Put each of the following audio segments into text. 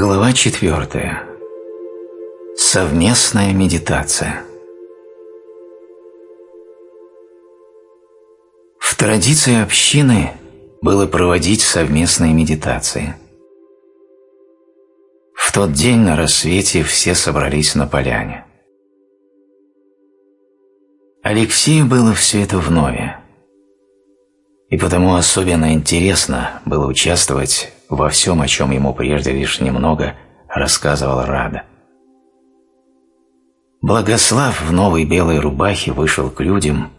Глава четвертая. Совместная медитация. В традиции общины было проводить совместные медитации. В тот день на рассвете все собрались на поляне. Алексею было все это вновь, и потому особенно интересно было участвовать во всем, о чем ему прежде лишь немного рассказывала Рада. Благослав в новой белой рубахе вышел к людям,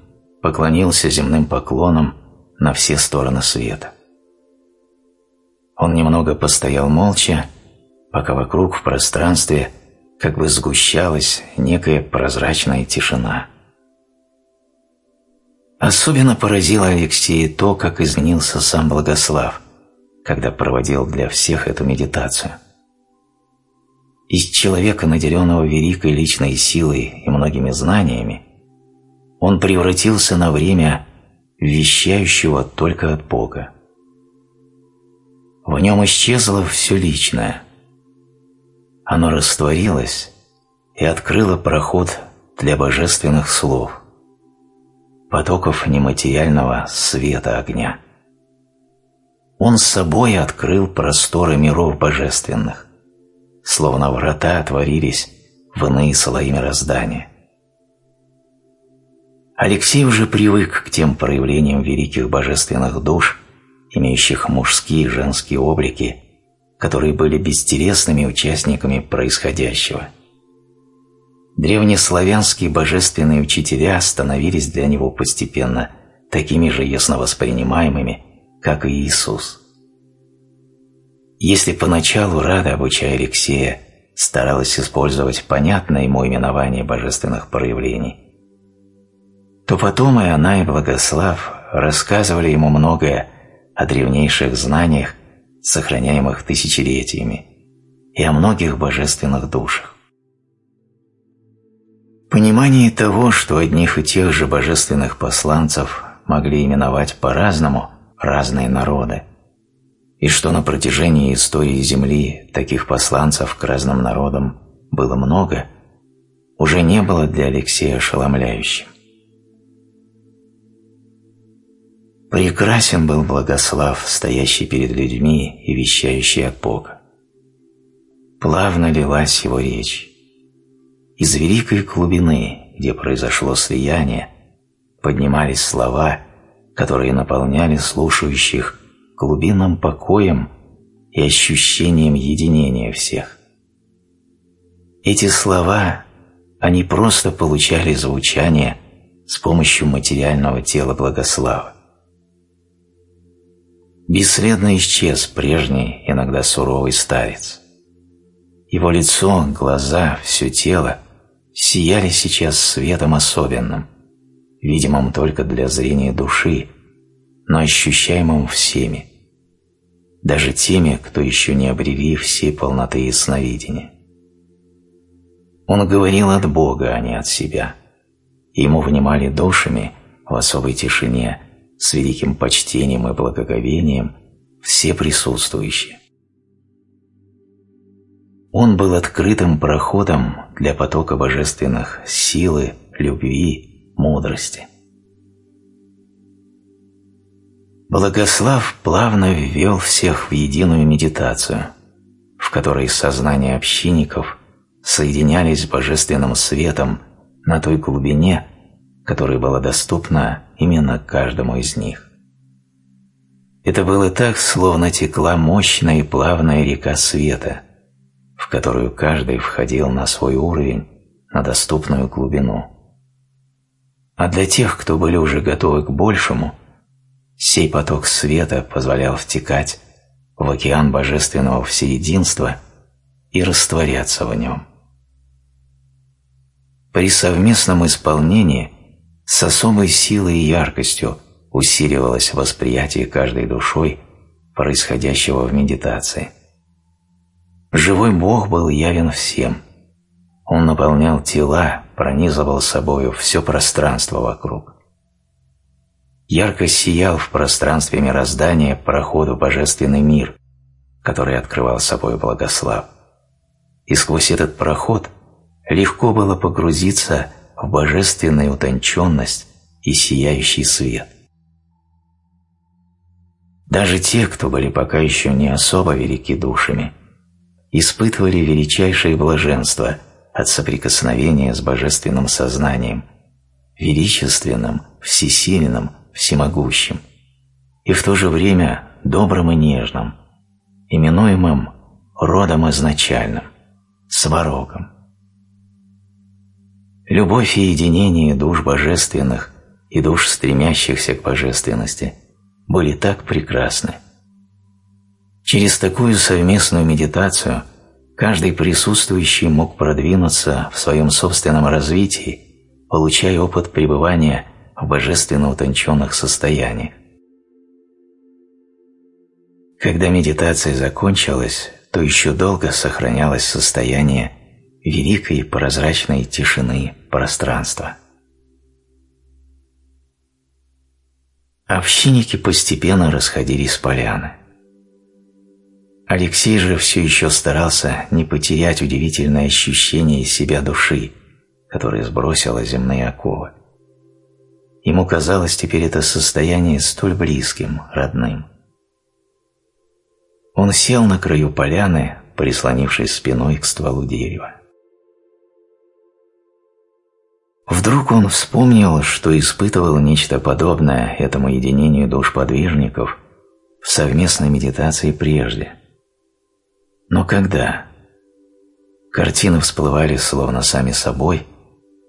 поклонился земным поклоном на все стороны света. Он немного постоял молча, пока вокруг в пространстве как бы сгущалась некая прозрачная тишина. Особенно поразило Алексея то, как изменился сам Благослав – когда проводил для всех эту медитацию. Из человека, наделенного великой личной силой и многими знаниями, он превратился на время вещающего только от Бога. В нем исчезло все личное. Оно растворилось и открыло проход для божественных слов, потоков нематериального света огня он с собой открыл просторы миров божественных, словно врата отворились в иные слои мироздания. Алексей уже привык к тем проявлениям великих божественных душ, имеющих мужские и женские облики, которые были бестересными участниками происходящего. Древнеславянские божественные учителя становились для него постепенно такими же ясно воспринимаемыми, как и Иисус. Если поначалу Рада, обучая Алексея, старалась использовать понятное ему именование божественных проявлений, то потом и она, и Благослав рассказывали ему многое о древнейших знаниях, сохраняемых тысячелетиями, и о многих божественных душах. Понимание того, что одних и тех же божественных посланцев могли именовать по-разному – разные народы, и что на протяжении истории Земли таких посланцев к разным народам было много, уже не было для Алексея ошеломляющим. Прекрасен был Благослав, стоящий перед людьми и вещающий от Бога. Плавно лилась его речь. Из великой глубины, где произошло слияние, поднимались слова, которые наполняли слушающих глубинным покоем и ощущением единения всех. Эти слова, они просто получали звучание с помощью материального тела Благослава. Бесследно исчез прежний, иногда суровый старец. Его лицо, глаза, все тело сияли сейчас светом особенным – видимым только для зрения души, но ощущаемым всеми, даже теми, кто еще не обрели всей полноты ясновидения. Он говорил от Бога, а не от себя. Ему внимали душами в особой тишине, с великим почтением и благоговением все присутствующие. Он был открытым проходом для потока божественных силы, любви мудрости. Благослав плавно ввел всех в единую медитацию, в которой сознание общинников соединялись с божественным светом на той глубине, которая была доступна именно каждому из них. Это было так, словно текла мощная и плавная река света, в которую каждый входил на свой уровень, на доступную глубину. А для тех, кто были уже готовы к большему, сей поток света позволял втекать в океан божественного всеединства и растворяться в нем. При совместном исполнении с особой силой и яркостью усиливалось восприятие каждой душой происходящего в медитации. Живой Бог был явен всем. Он наполнял тела, пронизывал собою все пространство вокруг. Ярко сиял в пространстве мироздания проходу божественный мир, который открывал собой Благослав. И сквозь этот проход легко было погрузиться в божественную утонченность и сияющий свет. Даже те, кто были пока еще не особо велики душами, испытывали величайшее блаженство от соприкосновения с божественным сознанием, величественным, всесильным, всемогущим, и в то же время добрым и нежным, именуемым родом изначальным, сварогом. Любовь и единение душ божественных и душ, стремящихся к божественности, были так прекрасны. Через такую совместную медитацию каждый присутствующий мог продвинуться в своем собственном развитии, получая опыт пребывания в божественно утонченных состояниях. Когда медитация закончилась, то еще долго сохранялось состояние великой прозрачной тишины пространства. Общинники постепенно расходились с поляны. Алексей же все еще старался не потерять удивительное ощущение себя души, которое сбросило земные оковы. Ему казалось теперь это состояние столь близким, родным. Он сел на краю поляны, прислонившись спиной к стволу дерева. Вдруг он вспомнил, что испытывал нечто подобное этому единению душ подвижников в совместной медитации прежде. Но когда? Картины всплывали словно сами собой,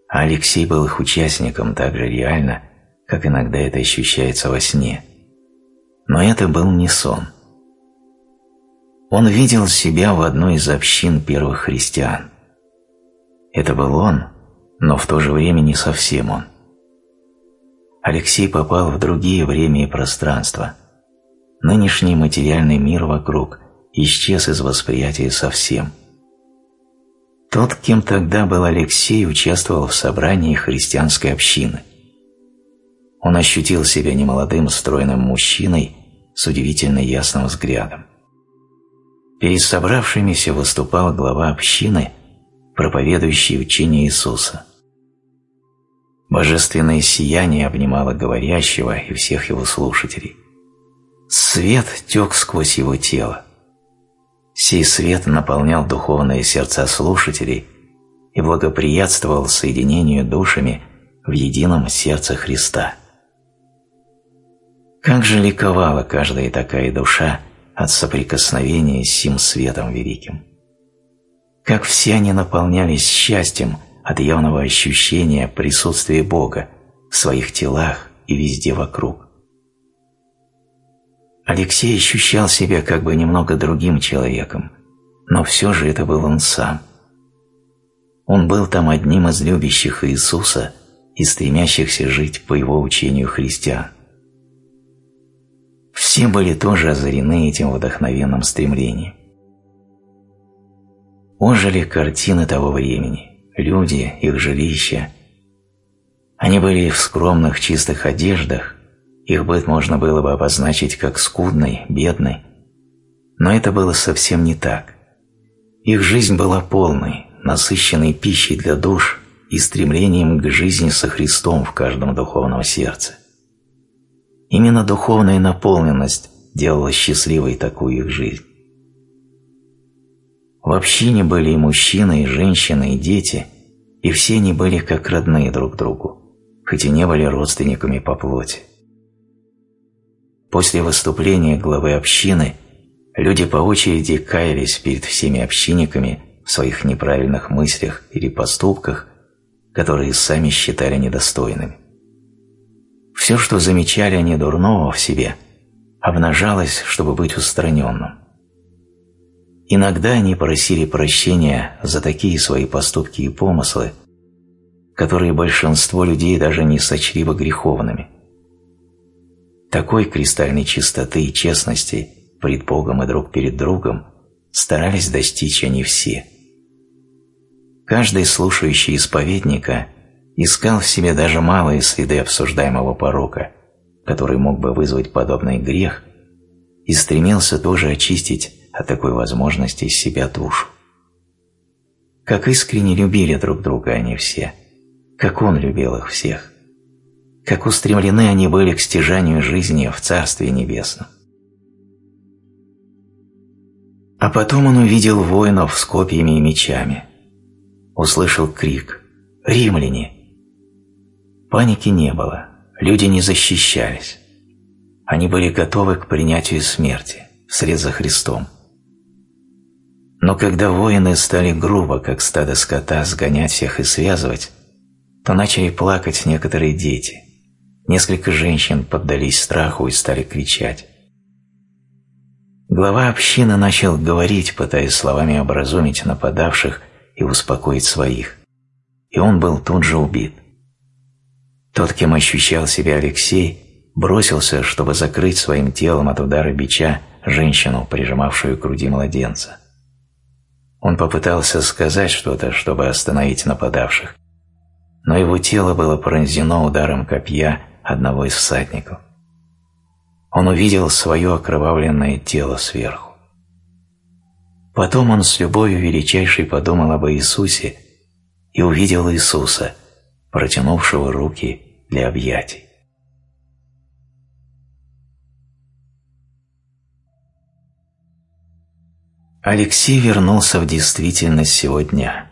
а Алексей был их участником так же реально, как иногда это ощущается во сне. Но это был не сон. Он видел себя в одной из общин первых христиан. Это был он, но в то же время не совсем он. Алексей попал в другие время и пространства. Нынешний материальный мир вокруг исчез из восприятия совсем. Тот, кем тогда был Алексей, участвовал в собрании христианской общины. Он ощутил себя немолодым стройным мужчиной с удивительно ясным взглядом. Перед собравшимися выступал глава общины, проповедующий учение Иисуса – Божественное сияние обнимало говорящего и всех его слушателей. Свет тек сквозь его тело. Сей свет наполнял духовные сердца слушателей и благоприятствовал соединению душами в едином сердце Христа. Как же ликовала каждая такая душа от соприкосновения с сим светом великим! Как все они наполнялись счастьем – от явного ощущения присутствия Бога в своих телах и везде вокруг. Алексей ощущал себя как бы немного другим человеком, но все же это был он сам. Он был там одним из любящих Иисуса и стремящихся жить по его учению христиан. Все были тоже озарены этим вдохновенным стремлением. Ожили картины того времени, люди, их жилища. Они были в скромных чистых одеждах, их быт можно было бы обозначить как скудный, бедный. Но это было совсем не так. Их жизнь была полной, насыщенной пищей для душ и стремлением к жизни со Христом в каждом духовном сердце. Именно духовная наполненность делала счастливой такую их жизнь. В общине были и мужчины, и женщины, и дети, и все они были как родные друг другу, хоть и не были родственниками по плоти. После выступления главы общины люди по очереди каялись перед всеми общинниками в своих неправильных мыслях или поступках, которые сами считали недостойными. Все, что замечали они дурного в себе, обнажалось, чтобы быть устраненным. Иногда они просили прощения за такие свои поступки и помыслы, которые большинство людей даже не сочли бы греховными. Такой кристальной чистоты и честности пред Богом и друг перед другом старались достичь они все. Каждый слушающий исповедника искал в себе даже малые следы обсуждаемого порока, который мог бы вызвать подобный грех, и стремился тоже очистить от такой возможности из себя душу. Как искренне любили друг друга они все, как он любил их всех, как устремлены они были к стяжанию жизни в Царстве Небесном. А потом он увидел воинов с копьями и мечами. Услышал крик «Римляне!». Паники не было, люди не защищались. Они были готовы к принятию смерти вслед за Христом. Но когда воины стали грубо, как стадо скота, сгонять всех и связывать, то начали плакать некоторые дети. Несколько женщин поддались страху и стали кричать. Глава общины начал говорить, пытаясь словами образумить нападавших и успокоить своих. И он был тут же убит. Тот, кем ощущал себя Алексей, бросился, чтобы закрыть своим телом от удара бича женщину, прижимавшую к груди младенца. Он попытался сказать что-то, чтобы остановить нападавших, но его тело было пронзено ударом копья одного из всадников он увидел свое окровавленное тело сверху. Потом он с любовью величайшей подумал об Иисусе и увидел Иисуса, протянувшего руки для объятий. Алексей вернулся в действительность сегодня.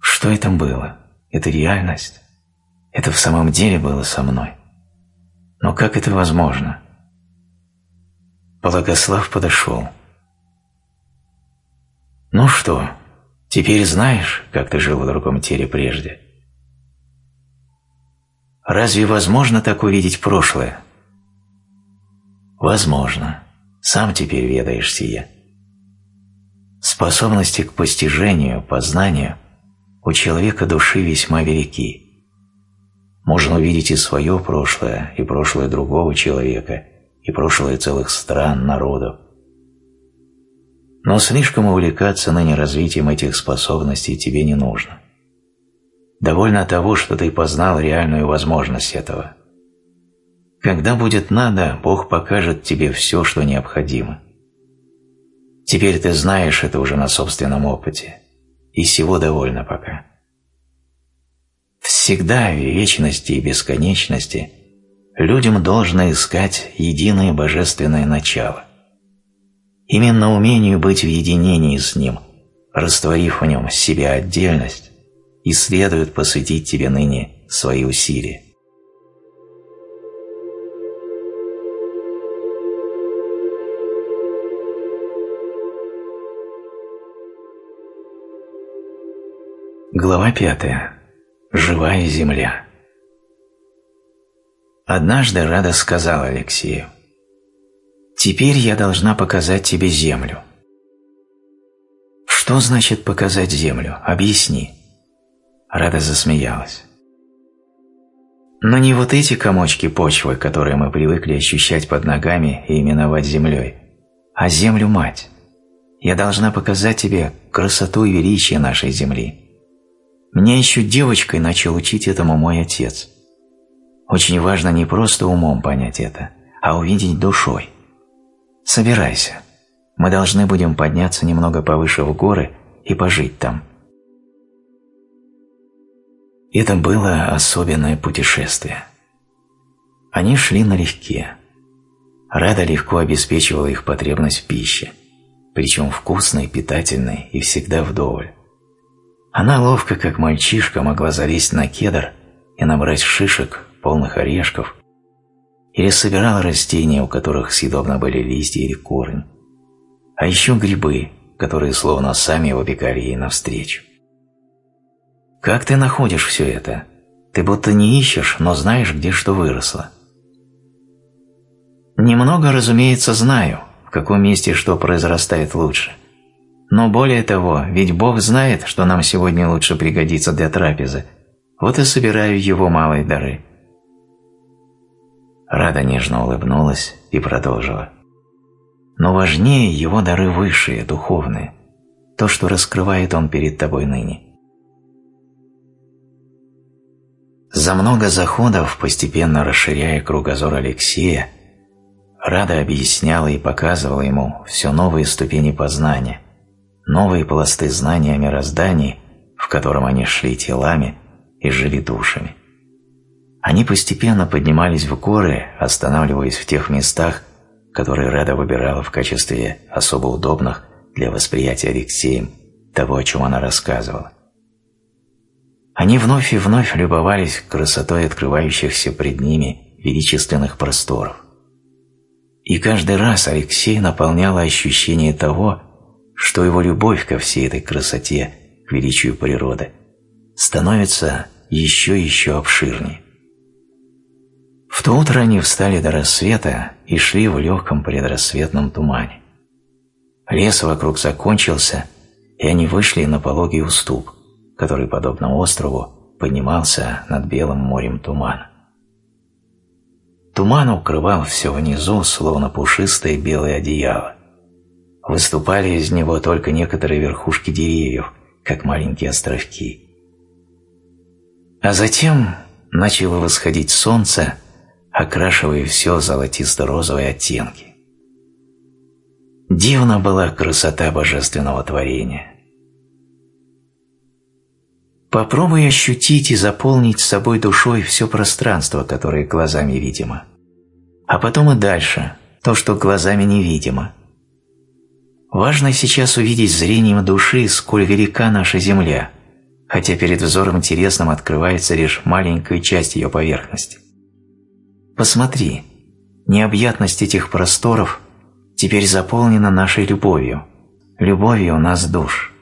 Что это было? Это реальность? Это в самом деле было со мной? Но как это возможно? Благослав подошел. «Ну что, теперь знаешь, как ты жил в другом теле прежде?» «Разве возможно так увидеть прошлое?» «Возможно. Сам теперь ведаешь сие». Способности к постижению, познанию у человека души весьма велики. Можно увидеть и свое прошлое, и прошлое другого человека, и прошлое целых стран, народов. Но слишком увлекаться ныне развитием этих способностей тебе не нужно. Довольно того, что ты познал реальную возможность этого. Когда будет надо, Бог покажет тебе все, что необходимо. Теперь ты знаешь это уже на собственном опыте, и всего довольно пока. Всегда в вечности и бесконечности людям должно искать единое божественное начало. Именно умению быть в единении с Ним, растворив в Нем себя отдельность, и следует посвятить тебе ныне свои усилия. Глава пятая. Живая земля. Однажды Рада сказала Алексею, «Теперь я должна показать тебе землю». «Что значит показать землю? Объясни». Рада засмеялась. Но не вот эти комочки почвы, которые мы привыкли ощущать под ногами и именовать землей, а землю-мать. Я должна показать тебе красоту и величие нашей земли – меня еще девочкой начал учить этому мой отец. Очень важно не просто умом понять это, а увидеть душой. Собирайся. Мы должны будем подняться немного повыше в горы и пожить там. Это было особенное путешествие. Они шли налегке. Рада легко обеспечивала их потребность в пище, причем вкусной, питательной и всегда вдоволь. Она ловко, как мальчишка, могла залезть на кедр и набрать шишек, полных орешков, или собирала растения, у которых съедобно были листья или корень, а еще грибы, которые словно сами выбегали ей навстречу. «Как ты находишь все это? Ты будто не ищешь, но знаешь, где что выросло». «Немного, разумеется, знаю, в каком месте что произрастает лучше», но более того, ведь Бог знает, что нам сегодня лучше пригодится для трапезы. Вот и собираю его малые дары. Рада нежно улыбнулась и продолжила. Но важнее его дары высшие, духовные, то, что раскрывает он перед тобой ныне. За много заходов, постепенно расширяя кругозор Алексея, Рада объясняла и показывала ему все новые ступени познания, новые пласты знания о мироздании, в котором они шли телами и жили душами. Они постепенно поднимались в горы, останавливаясь в тех местах, которые Рада выбирала в качестве особо удобных для восприятия Алексеем того, о чем она рассказывала. Они вновь и вновь любовались красотой открывающихся пред ними величественных просторов. И каждый раз Алексей наполняло ощущение того, что его любовь ко всей этой красоте, к величию природы, становится еще и еще обширнее. В то утро они встали до рассвета и шли в легком предрассветном тумане. Лес вокруг закончился, и они вышли на пологий уступ, который, подобно острову, поднимался над белым морем тумана. Туман укрывал все внизу, словно пушистое белое одеяло. Выступали из него только некоторые верхушки деревьев, как маленькие островки. А затем начало восходить солнце, окрашивая все золотисто-розовые оттенки. Дивна была красота божественного творения. Попробуй ощутить и заполнить собой душой все пространство, которое глазами видимо. А потом и дальше, то, что глазами невидимо. Важно сейчас увидеть зрением души, сколь велика наша Земля, хотя перед взором интересным открывается лишь маленькая часть ее поверхности. Посмотри, необъятность этих просторов теперь заполнена нашей любовью, любовью у нас душ.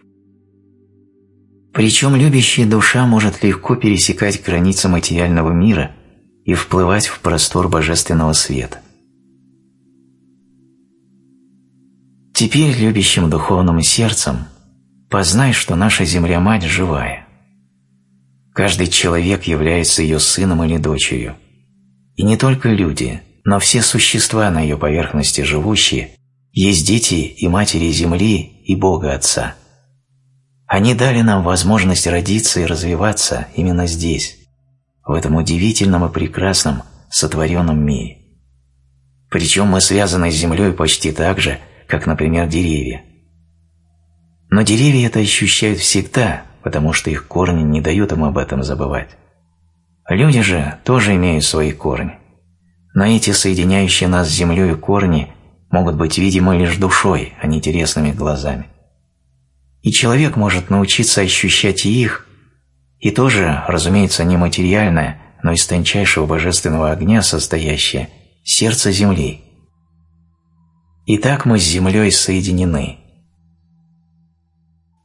Причем любящая душа может легко пересекать границы материального мира и вплывать в простор божественного света. Теперь любящим духовным сердцем познай, что наша Земля-Мать живая. Каждый человек является ее сыном или дочерью. И не только люди, но все существа на ее поверхности живущие есть дети и матери Земли и Бога Отца – они дали нам возможность родиться и развиваться именно здесь, в этом удивительном и прекрасном сотворенном мире. Причем мы связаны с Землей почти так же, как, например, деревья. Но деревья это ощущают всегда, потому что их корни не дают им об этом забывать. Люди же тоже имеют свои корни. Но эти соединяющие нас с землей корни могут быть видимы лишь душой, а не телесными глазами. И человек может научиться ощущать их, и тоже, разумеется, не материальное, но из тончайшего божественного огня состоящее сердце Земли. И так мы с Землей соединены.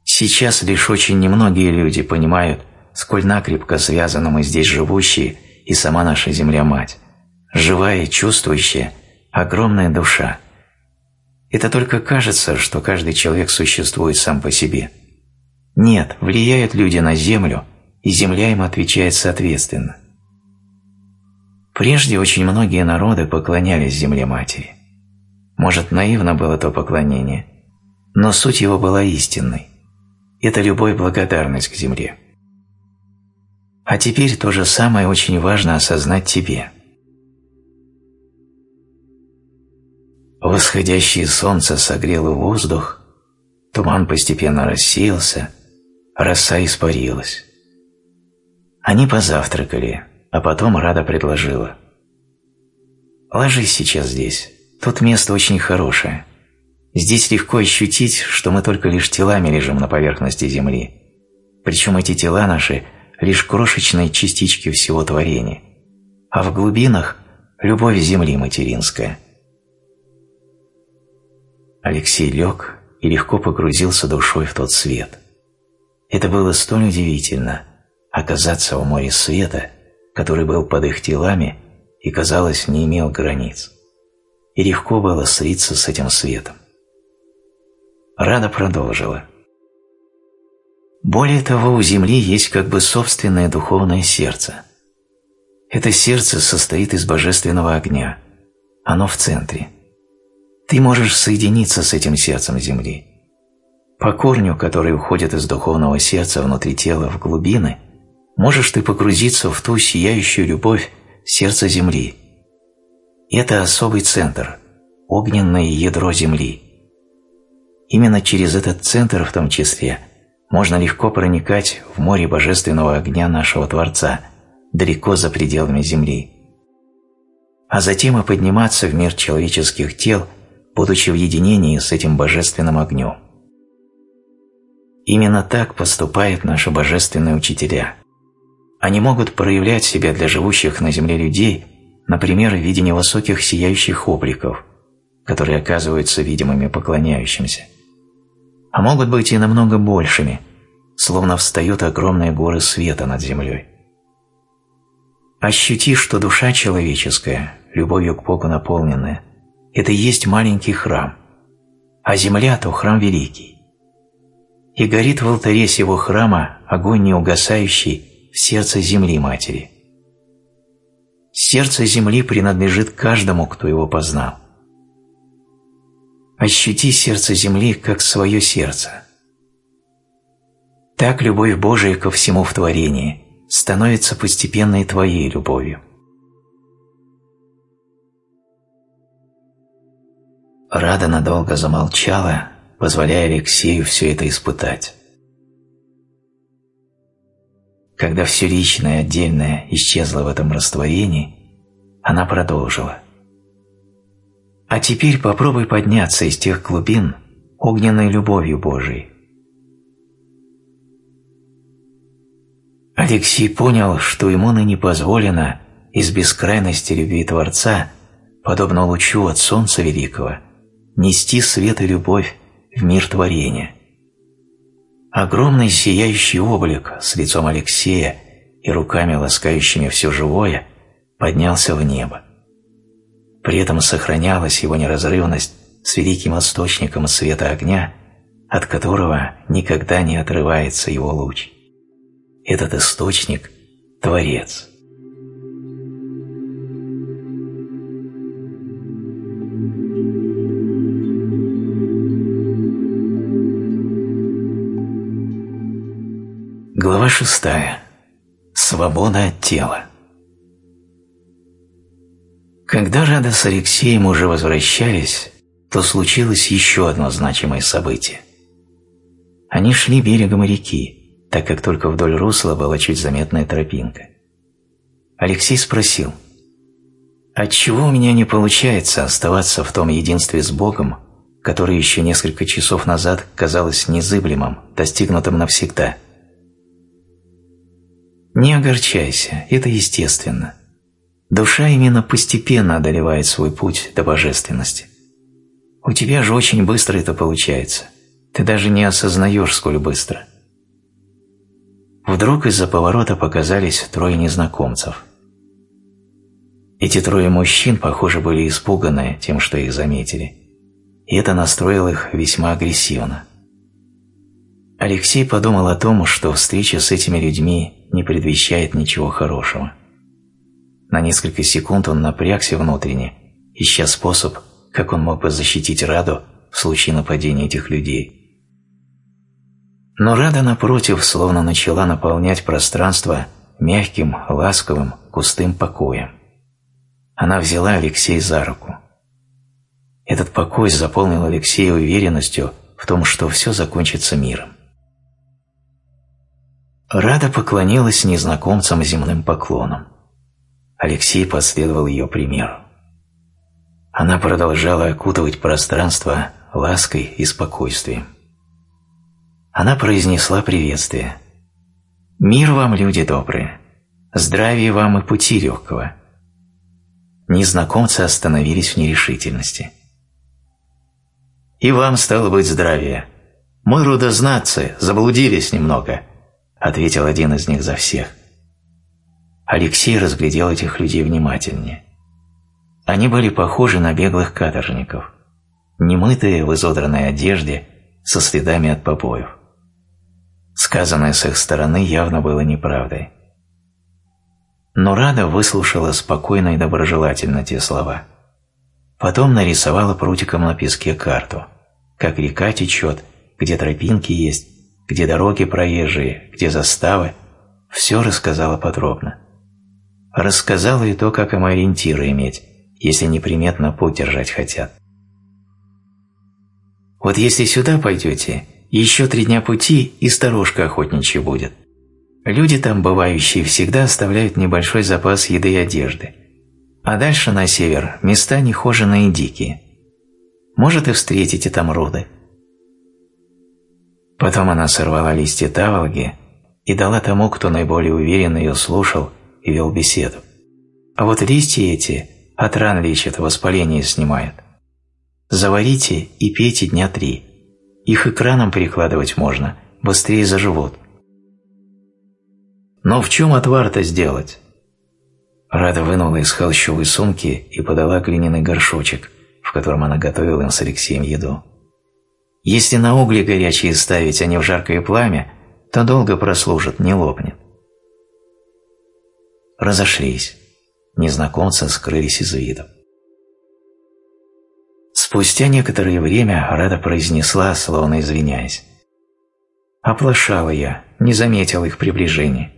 Сейчас лишь очень немногие люди понимают, сколь накрепко связаны мы здесь живущие и сама наша Земля-Мать, живая, чувствующая, огромная душа – это только кажется, что каждый человек существует сам по себе. Нет, влияют люди на Землю, и Земля им отвечает соответственно. Прежде очень многие народы поклонялись Земле Матери. Может, наивно было то поклонение, но суть его была истинной. Это любовь благодарность к Земле. А теперь то же самое очень важно осознать тебе – Восходящее солнце согрело воздух, туман постепенно рассеялся, роса испарилась. Они позавтракали, а потом Рада предложила. «Ложись сейчас здесь, тут место очень хорошее. Здесь легко ощутить, что мы только лишь телами лежим на поверхности Земли. Причем эти тела наши – лишь крошечные частички всего творения. А в глубинах – любовь Земли материнская – Алексей лег и легко погрузился душой в тот свет. Это было столь удивительно – оказаться в море света, который был под их телами и, казалось, не имел границ. И легко было слиться с этим светом. Рада продолжила. Более того, у Земли есть как бы собственное духовное сердце. Это сердце состоит из божественного огня. Оно в центре – ты можешь соединиться с этим сердцем Земли. По корню, который уходит из духовного сердца внутри тела в глубины, можешь ты погрузиться в ту сияющую любовь сердца Земли. Это особый центр, огненное ядро Земли. Именно через этот центр в том числе можно легко проникать в море божественного огня нашего Творца, далеко за пределами Земли. А затем и подниматься в мир человеческих тел, будучи в единении с этим божественным огнем. Именно так поступают наши божественные учителя. Они могут проявлять себя для живущих на земле людей, например, в виде невысоких сияющих обликов, которые оказываются видимыми поклоняющимся. А могут быть и намного большими, словно встают огромные горы света над землей. Ощути, что душа человеческая, любовью к Богу наполненная, это и есть маленький храм, а земля – то храм великий и горит в алтаре сего храма огонь неугасающий в сердце земли матери. Сердце земли принадлежит каждому, кто его познал. Ощути сердце земли, как свое сердце. Так любовь Божия ко всему в творении становится постепенной твоей любовью. Рада надолго замолчала, позволяя Алексею все это испытать. Когда все личное, отдельное исчезло в этом растворении, она продолжила. «А теперь попробуй подняться из тех глубин огненной любовью Божией». Алексей понял, что ему ныне позволено из бескрайности любви Творца, подобно лучу от Солнца Великого, нести свет и любовь в мир творения. Огромный сияющий облик с лицом Алексея и руками, ласкающими все живое, поднялся в небо. При этом сохранялась его неразрывность с великим источником света огня, от которого никогда не отрывается его луч. Этот источник – Творец. Глава шестая. Свобода от тела. Когда Рада с Алексеем уже возвращались, то случилось еще одно значимое событие. Они шли берегом реки, так как только вдоль русла была чуть заметная тропинка. Алексей спросил, «Отчего у меня не получается оставаться в том единстве с Богом, которое еще несколько часов назад казалось незыблемым, достигнутым навсегда?» Не огорчайся, это естественно. Душа именно постепенно одолевает свой путь до божественности. У тебя же очень быстро это получается. Ты даже не осознаешь, сколь быстро. Вдруг из-за поворота показались трое незнакомцев. Эти трое мужчин, похоже, были испуганы тем, что их заметили. И это настроило их весьма агрессивно. Алексей подумал о том, что встреча с этими людьми не предвещает ничего хорошего. На несколько секунд он напрягся внутренне, ища способ, как он мог бы защитить Раду в случае нападения этих людей. Но Рада, напротив, словно начала наполнять пространство мягким, ласковым, густым покоем. Она взяла Алексея за руку. Этот покой заполнил Алексея уверенностью в том, что все закончится миром. Рада поклонилась незнакомцам земным поклоном. Алексей последовал ее примеру. Она продолжала окутывать пространство лаской и спокойствием. Она произнесла приветствие. «Мир вам, люди добрые! Здравия вам и пути легкого!» Незнакомцы остановились в нерешительности. «И вам стало быть здравия! Мы рудознатцы, заблудились немного!» – ответил один из них за всех. Алексей разглядел этих людей внимательнее. Они были похожи на беглых каторжников, немытые в изодранной одежде, со следами от побоев. Сказанное с их стороны явно было неправдой. Но Рада выслушала спокойно и доброжелательно те слова. Потом нарисовала прутиком на песке карту, как река течет, где тропинки есть, где дороги проезжие, где заставы, все рассказала подробно. Рассказала и то, как им ориентиры иметь, если неприметно путь держать хотят. Вот если сюда пойдете, еще три дня пути и сторожка охотничья будет. Люди там, бывающие, всегда оставляют небольшой запас еды и одежды. А дальше на север места нехоженные и дикие. Может и встретите там роды. Потом она сорвала листья таволги и дала тому, кто наиболее уверенно ее слушал и вел беседу. А вот листья эти от ран лечат, воспаление снимают. Заварите и пейте дня три. Их экраном перекладывать можно, быстрее заживут. Но в чем отвар-то сделать? Рада вынула из холщовой сумки и подала глиняный горшочек, в котором она готовила им с Алексеем еду. Если на угли горячие ставить, а не в жаркое пламя, то долго прослужит, не лопнет. Разошлись. Незнакомцы скрылись из виду. Спустя некоторое время Рада произнесла, словно извиняясь. «Оплошала я, не заметил их приближения.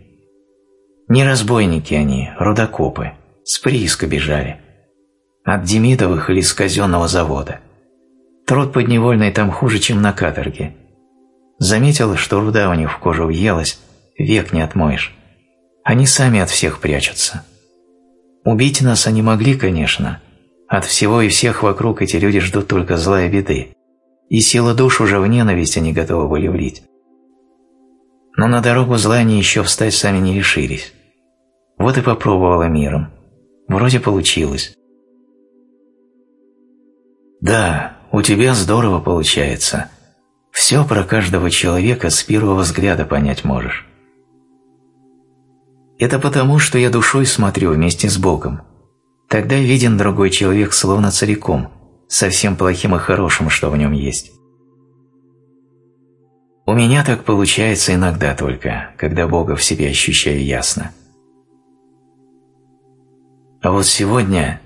Не разбойники они, рудокопы, с прииска бежали. От Демидовых или с казенного завода. Труд подневольный там хуже, чем на каторге. Заметил, что руда у них в кожу въелась, век не отмоешь. Они сами от всех прячутся. Убить нас они могли, конечно. От всего и всех вокруг эти люди ждут только зла и беды. И сила душ уже в ненависть они готовы были влить. Но на дорогу зла они еще встать сами не решились. Вот и попробовала миром. Вроде получилось. Да, у тебя здорово получается. Все про каждого человека с первого взгляда понять можешь. Это потому, что я душой смотрю вместе с Богом. Тогда виден другой человек словно целиком, со всем плохим и хорошим, что в нем есть. У меня так получается иногда только, когда Бога в себе ощущаю ясно. А вот сегодня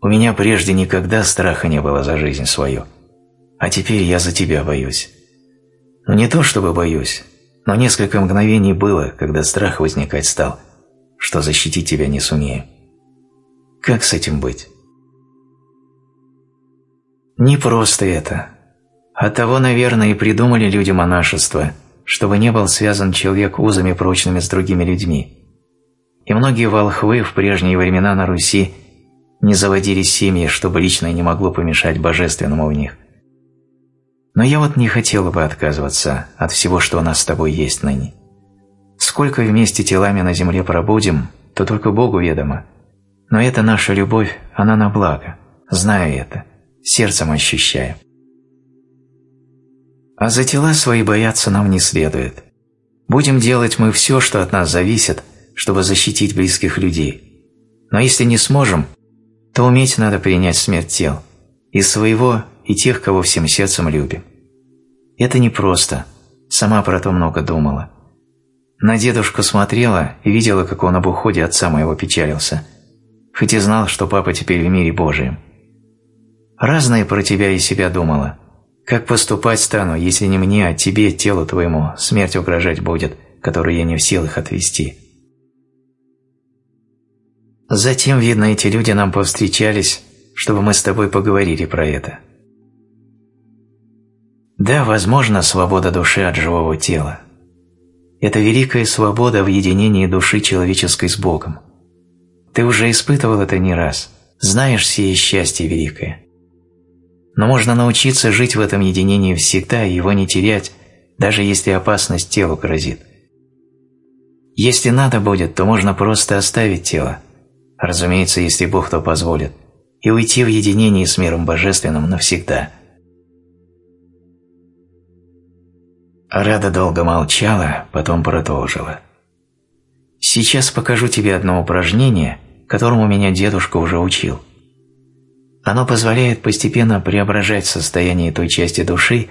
у меня прежде никогда страха не было за жизнь свою, а теперь я за тебя боюсь. Ну не то чтобы боюсь, но несколько мгновений было, когда страх возникать стал, что защитить тебя не сумею. Как с этим быть? Не просто это. Оттого, наверное, и придумали люди монашество, чтобы не был связан человек узами прочными с другими людьми. И многие волхвы в прежние времена на Руси не заводили семьи, чтобы личное не могло помешать божественному в них. Но я вот не хотела бы отказываться от всего, что у нас с тобой есть ныне. Сколько вместе телами на земле пробудем, то только Богу ведомо. Но это наша любовь, она на благо. Знаю это, сердцем ощущаю. А за тела свои бояться нам не следует. Будем делать мы все, что от нас зависит, чтобы защитить близких людей. Но если не сможем, то уметь надо принять смерть тел, и своего, и тех, кого всем сердцем любим. Это непросто, сама про то много думала. На дедушку смотрела и видела, как он об уходе отца моего печалился, хоть и знал, что папа теперь в мире Божием. Разное про тебя и себя думала. Как поступать стану, если не мне, а тебе, телу твоему, смерть угрожать будет, которую я не в силах отвести. Затем, видно, эти люди нам повстречались, чтобы мы с тобой поговорили про это. Да, возможно, свобода души от живого тела. Это великая свобода в единении души человеческой с Богом. Ты уже испытывал это не раз, знаешь сие счастье великое. Но можно научиться жить в этом единении всегда и его не терять, даже если опасность телу грозит. Если надо будет, то можно просто оставить тело, разумеется, если Бог то позволит, и уйти в единение с миром божественным навсегда. Рада долго молчала, потом продолжила. «Сейчас покажу тебе одно упражнение, которому меня дедушка уже учил. Оно позволяет постепенно преображать состояние той части души,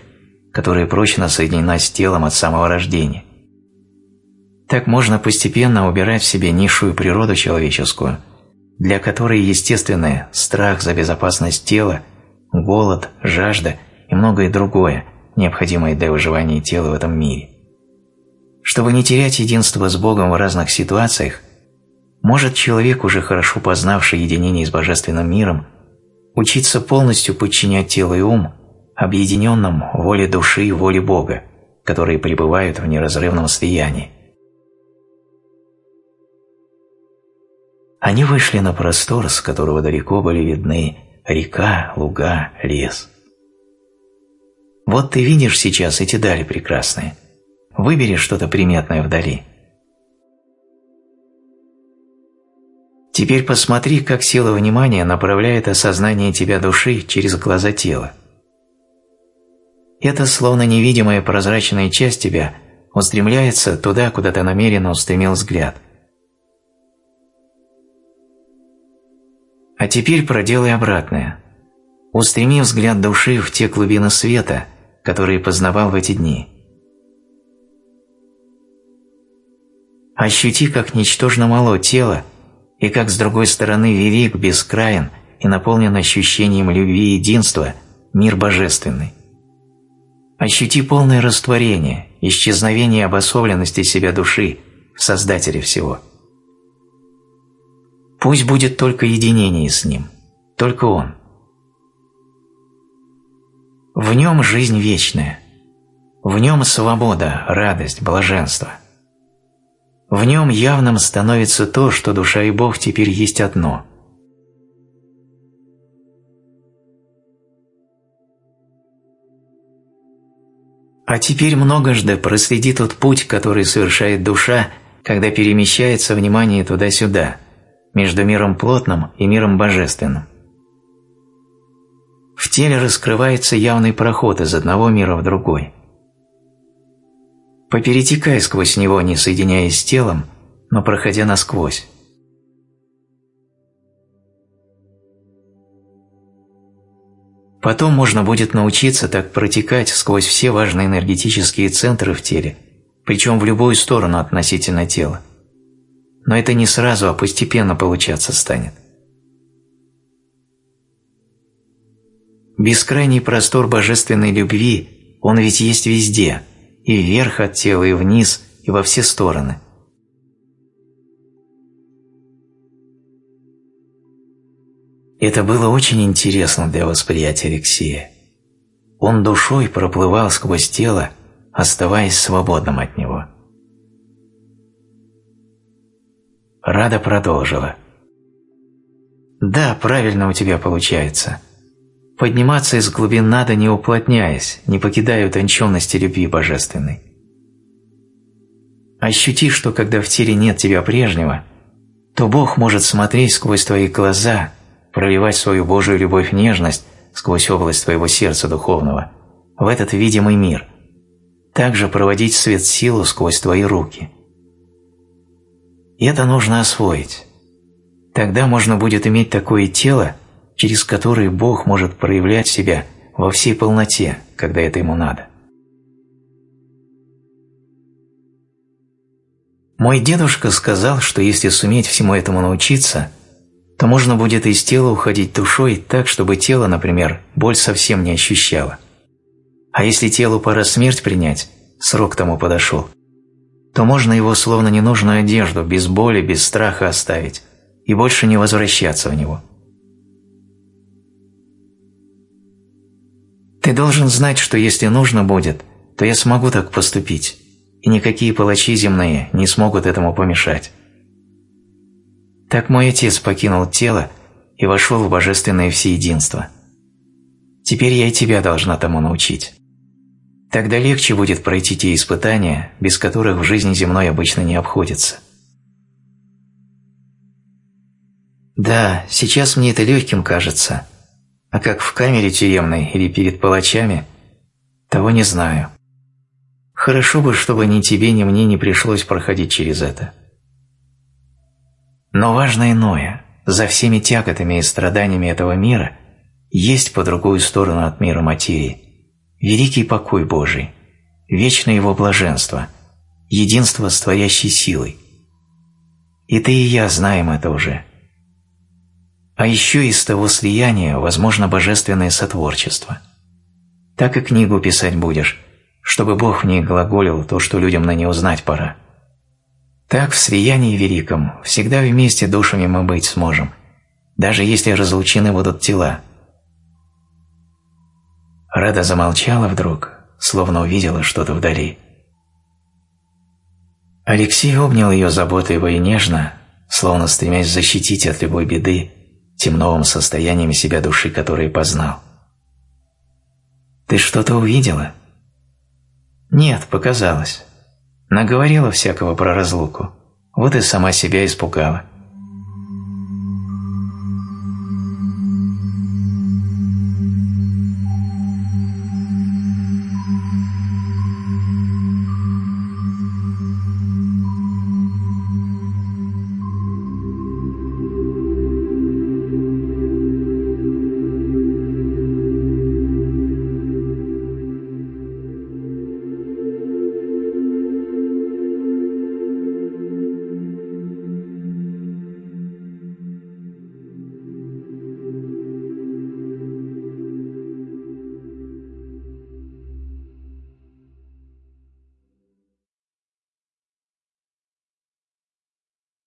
которая прочно соединена с телом от самого рождения. Так можно постепенно убирать в себе низшую природу человеческую – для которой естественны страх за безопасность тела, голод, жажда и многое другое, необходимое для выживания тела в этом мире. Чтобы не терять единство с Богом в разных ситуациях, может человек, уже хорошо познавший единение с Божественным миром, учиться полностью подчинять тело и ум, объединенном воле души и воле Бога, которые пребывают в неразрывном слиянии. Они вышли на простор, с которого далеко были видны река, луга, лес. Вот ты видишь сейчас эти дали прекрасные. Выбери что-то приметное вдали. Теперь посмотри, как сила внимания направляет осознание тебя души через глаза тела. Это словно невидимая прозрачная часть тебя устремляется туда, куда ты намеренно устремил взгляд. А теперь проделай обратное. Устреми взгляд души в те глубины света, которые познавал в эти дни. Ощути, как ничтожно мало тело, и как с другой стороны велик, бескраен и наполнен ощущением любви и единства мир божественный. Ощути полное растворение, исчезновение обособленности себя души в Создателе всего. Пусть будет только единение с Ним, только Он. В Нем жизнь вечная, в Нем свобода, радость, блаженство. В Нем явным становится то, что душа и Бог теперь есть одно – А теперь многожды проследи тот путь, который совершает душа, когда перемещается внимание туда-сюда, между миром плотным и миром божественным. В теле раскрывается явный проход из одного мира в другой. Поперетекай сквозь него, не соединяясь с телом, но проходя насквозь. Потом можно будет научиться так протекать сквозь все важные энергетические центры в теле, причем в любую сторону относительно тела. Но это не сразу, а постепенно получаться станет. Бескрайний простор божественной любви, он ведь есть везде, и вверх от тела, и вниз, и во все стороны – Это было очень интересно для восприятия Алексея. Он душой проплывал сквозь тело, оставаясь свободным от него. Рада продолжила. «Да, правильно у тебя получается. Подниматься из глубин надо, не уплотняясь, не покидая утонченности любви божественной. Ощути, что когда в теле нет тебя прежнего, то Бог может смотреть сквозь твои глаза проливать свою Божию любовь-нежность сквозь область твоего сердца духовного в этот видимый мир, также проводить свет-силу сквозь твои руки. И это нужно освоить. Тогда можно будет иметь такое тело, через которое Бог может проявлять себя во всей полноте, когда это ему надо. Мой дедушка сказал, что если суметь всему этому научиться, то можно будет из тела уходить душой так, чтобы тело, например, боль совсем не ощущало. А если телу пора смерть принять, срок тому подошел, то можно его словно ненужную одежду, без боли, без страха оставить и больше не возвращаться в него. Ты должен знать, что если нужно будет, то я смогу так поступить, и никакие палачи земные не смогут этому помешать. Так мой отец покинул тело и вошел в божественное всеединство. Теперь я и тебя должна тому научить. Тогда легче будет пройти те испытания, без которых в жизни земной обычно не обходится. Да, сейчас мне это легким кажется, а как в камере тюремной или перед палачами, того не знаю. Хорошо бы, чтобы ни тебе, ни мне не пришлось проходить через это. Но важно иное. За всеми тяготами и страданиями этого мира есть по другую сторону от мира материи великий покой Божий, вечное его блаженство, единство с творящей силой. И ты и я знаем это уже. А еще из того слияния возможно божественное сотворчество. Так и книгу писать будешь, чтобы Бог в ней глаголил то, что людям на не узнать пора. Так в слиянии великом всегда вместе душами мы быть сможем, даже если разлучены будут тела. Рада замолчала вдруг, словно увидела что-то вдали. Алексей обнял ее заботливо и нежно, словно стремясь защитить от любой беды тем новым состоянием себя души, которое познал. «Ты что-то увидела?» «Нет, показалось. Наговорила всякого про разлуку. Вот и сама себя испугала.